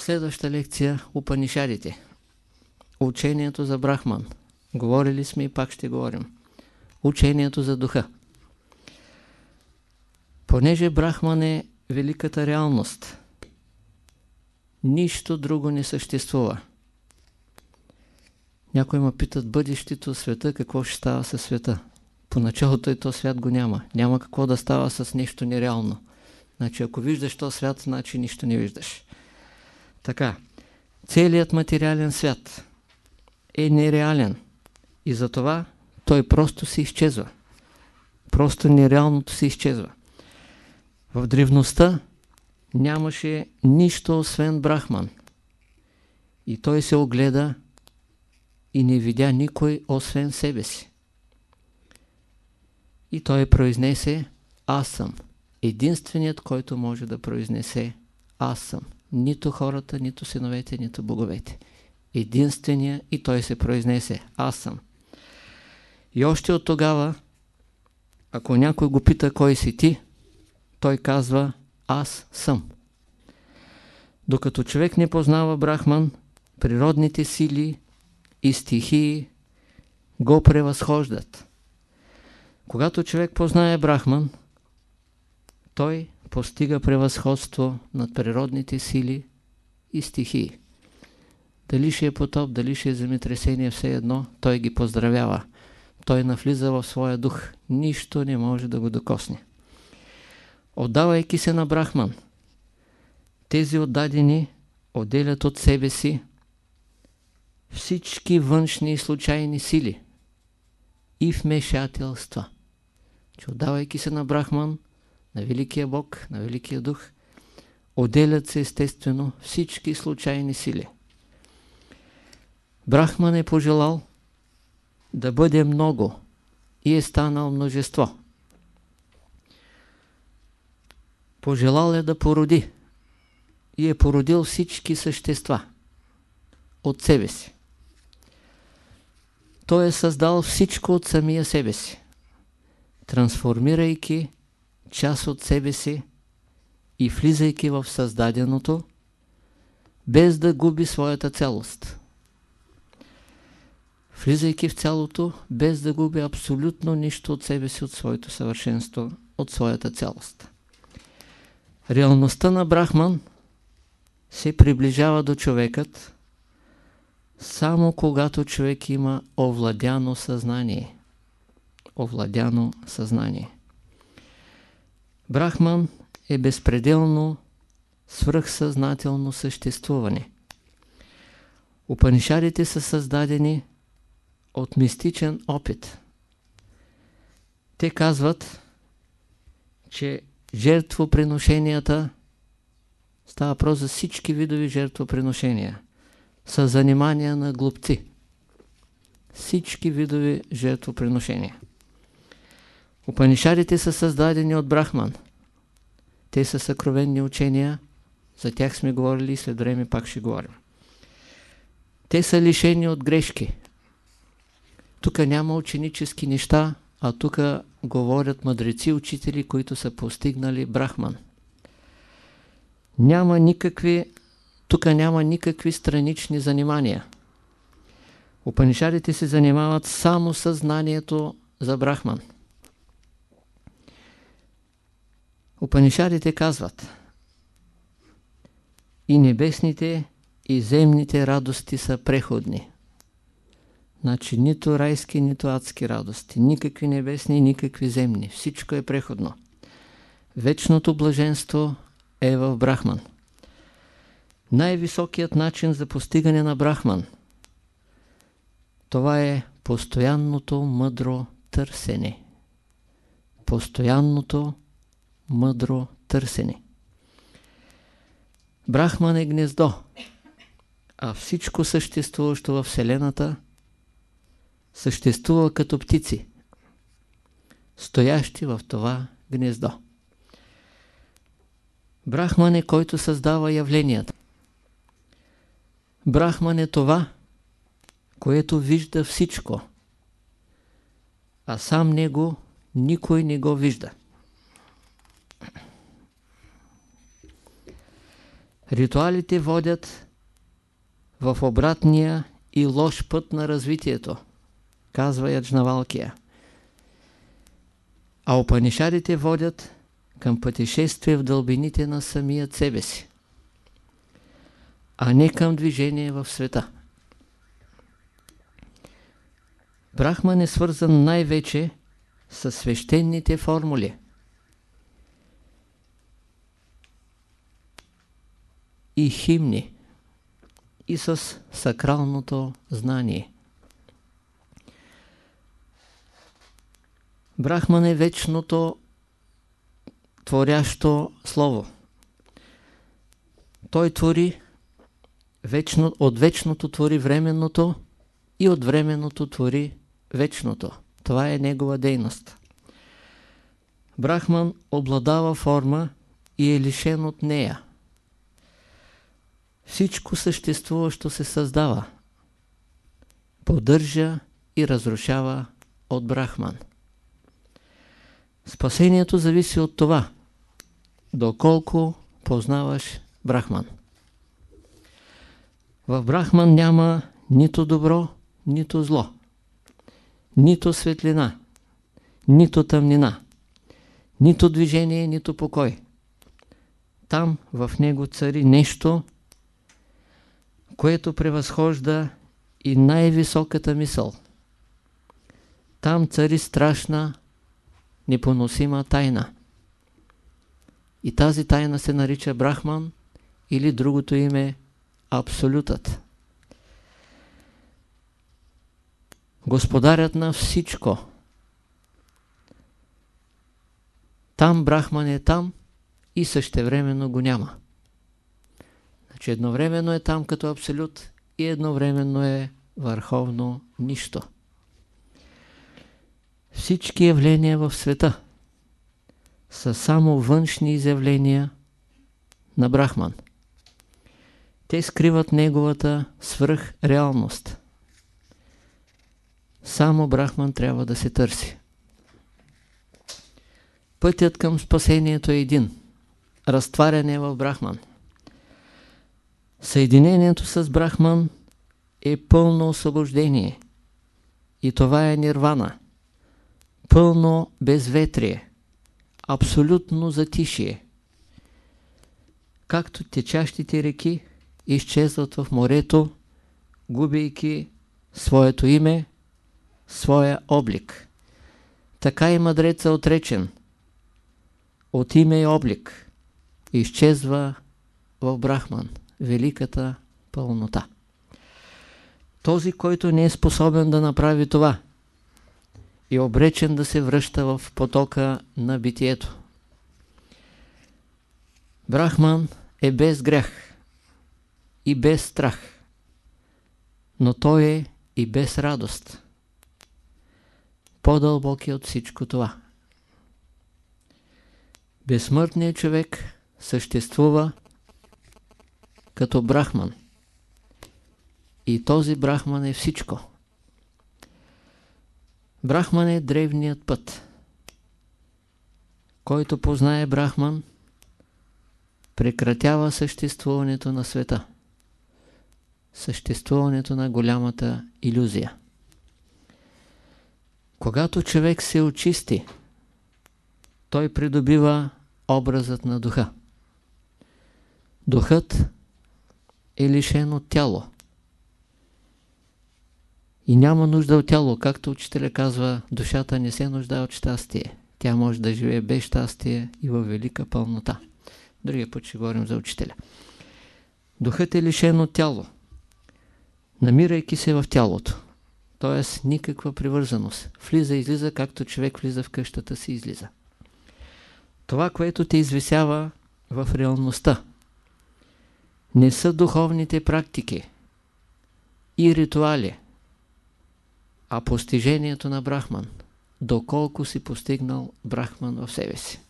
Следваща лекция Упанишадите. Учението за Брахман. Говорили сме и пак ще говорим. Учението за духа. Понеже Брахман е великата реалност, нищо друго не съществува. Някой ме питат бъдещето, света, какво ще става със света. Поначалото и то свят го няма. Няма какво да става с нещо нереално. Значи ако виждаш то свят, значи нищо не виждаш. Така, целият материален свят е нереален и затова той просто се изчезва. Просто нереалното се изчезва. В древността нямаше нищо освен Брахман. И той се огледа и не видя никой освен себе си. И той произнесе Аз съм. Единственият, който може да произнесе Аз съм. Нито хората, нито синовете, нито боговете. Единствения и той се произнесе Аз съм. И още от тогава, ако някой го пита кой си ти, той казва Аз съм. Докато човек не познава Брахман, природните сили и стихии го превъзхождат. Когато човек познае Брахман, той постига превъзходство над природните сили и стихии. Дали ще е потоп, дали ще е земетресение, все едно, той ги поздравява. Той навлиза в своя дух. Нищо не може да го докосне. Отдавайки се на Брахман, тези отдадени отделят от себе си всички външни и случайни сили и вмешателства. Че отдавайки се на Брахман, на Великия Бог, на Великия Дух, отделят се естествено всички случайни сили. Брахман е пожелал да бъде много и е станал множество. Пожелал е да породи и е породил всички същества от себе си. Той е създал всичко от самия себе си, трансформирайки част от себе си и влизайки в създаденото, без да губи своята цялост. Влизайки в цялото, без да губи абсолютно нищо от себе си, от своето съвършенство, от своята цялост. Реалността на Брахман се приближава до човекът само когато човек има овладяно съзнание. Овладяно съзнание. Брахман е безпределно свръхсъзнателно съществуване. Упанишадите са създадени от мистичен опит. Те казват, че жертвоприношенията става въпрос за всички видови жертвоприношения са занимания на глупци. Всички видови жертвоприношения. Упанишарите са създадени от Брахман. Те са съкровенни учения, за тях сме говорили и след време пак ще говорим. Те са лишени от грешки. Тук няма ученически неща, а тук говорят мъдреци, учители, които са постигнали Брахман. Няма никакви, тук няма никакви странични занимания. Упанишарите се занимават само с знанието за Брахман. Упанишарите казват и небесните и земните радости са преходни. Значи нито райски, нито адски радости, никакви небесни, никакви земни. Всичко е преходно. Вечното блаженство е в Брахман. Най-високият начин за постигане на Брахман това е постоянното мъдро търсене. Постоянното мъдро търсене. Брахман е гнездо, а всичко съществуващо в Вселената съществува като птици, стоящи в това гнездо. Брахман е който създава явленията. Брахман е това, което вижда всичко, а сам него никой не го вижда. Ритуалите водят в обратния и лош път на развитието, казва Яджнавалкия. А опанишадите водят към пътешествие в дълбините на самият себе си, а не към движение в света. Брахман е свързан най-вече с свещените формули. И химни, и с сакралното знание. Брахман е вечното творящо слово. Той твори вечно, от вечното твори временното и от временното твори вечното. Това е негова дейност. Брахман обладава форма и е лишен от нея. Всичко съществуващо се създава, поддържа и разрушава от Брахман. Спасението зависи от това, доколко познаваш Брахман. В Брахман няма нито добро, нито зло нито светлина, нито тъмнина, нито движение, нито покой. Там в него цари нещо, което превъзхожда и най-високата мисъл. Там цари страшна, непоносима тайна. И тази тайна се нарича Брахман или другото име Абсолютът. Господарят на всичко. Там Брахман е там и същевременно го няма. Значи едновременно е там като абсолют и едновременно е върховно нищо. Всички явления в света са само външни изявления на Брахман. Те скриват неговата свръхреалност. Само Брахман трябва да се търси. Пътят към спасението е един. Разтваряне в Брахман. Съединението с Брахман е пълно освобождение. И това е нирвана. Пълно безветрие. Абсолютно затишие. Както течащите реки изчезват в морето, губейки своето име, своя облик. Така и мъдреца отречен. От име и облик изчезва в Брахман, великата пълнота. Този, който не е способен да направи това, е обречен да се връща в потока на битието. Брахман е без грях и без страх, но той е и без радост по-дълбоки от всичко това. Безсмъртният човек съществува като брахман. И този брахман е всичко. Брахман е древният път. Който познае брахман, прекратява съществуването на света. Съществуването на голямата иллюзия. Когато човек се очисти, той придобива образът на духа. Духът е лишен от тяло. И няма нужда от тяло, както учителя казва, душата не се нуждае от щастие. Тя може да живее без щастие и във велика пълнота. Другия път ще говорим за учителя. Духът е лишен от тяло. Намирайки се в тялото, т.е. никаква привързаност. Влиза, излиза, както човек влиза в къщата си, излиза. Това, което те извисява в реалността, не са духовните практики и ритуали, а постижението на Брахман, доколко си постигнал Брахман в себе си.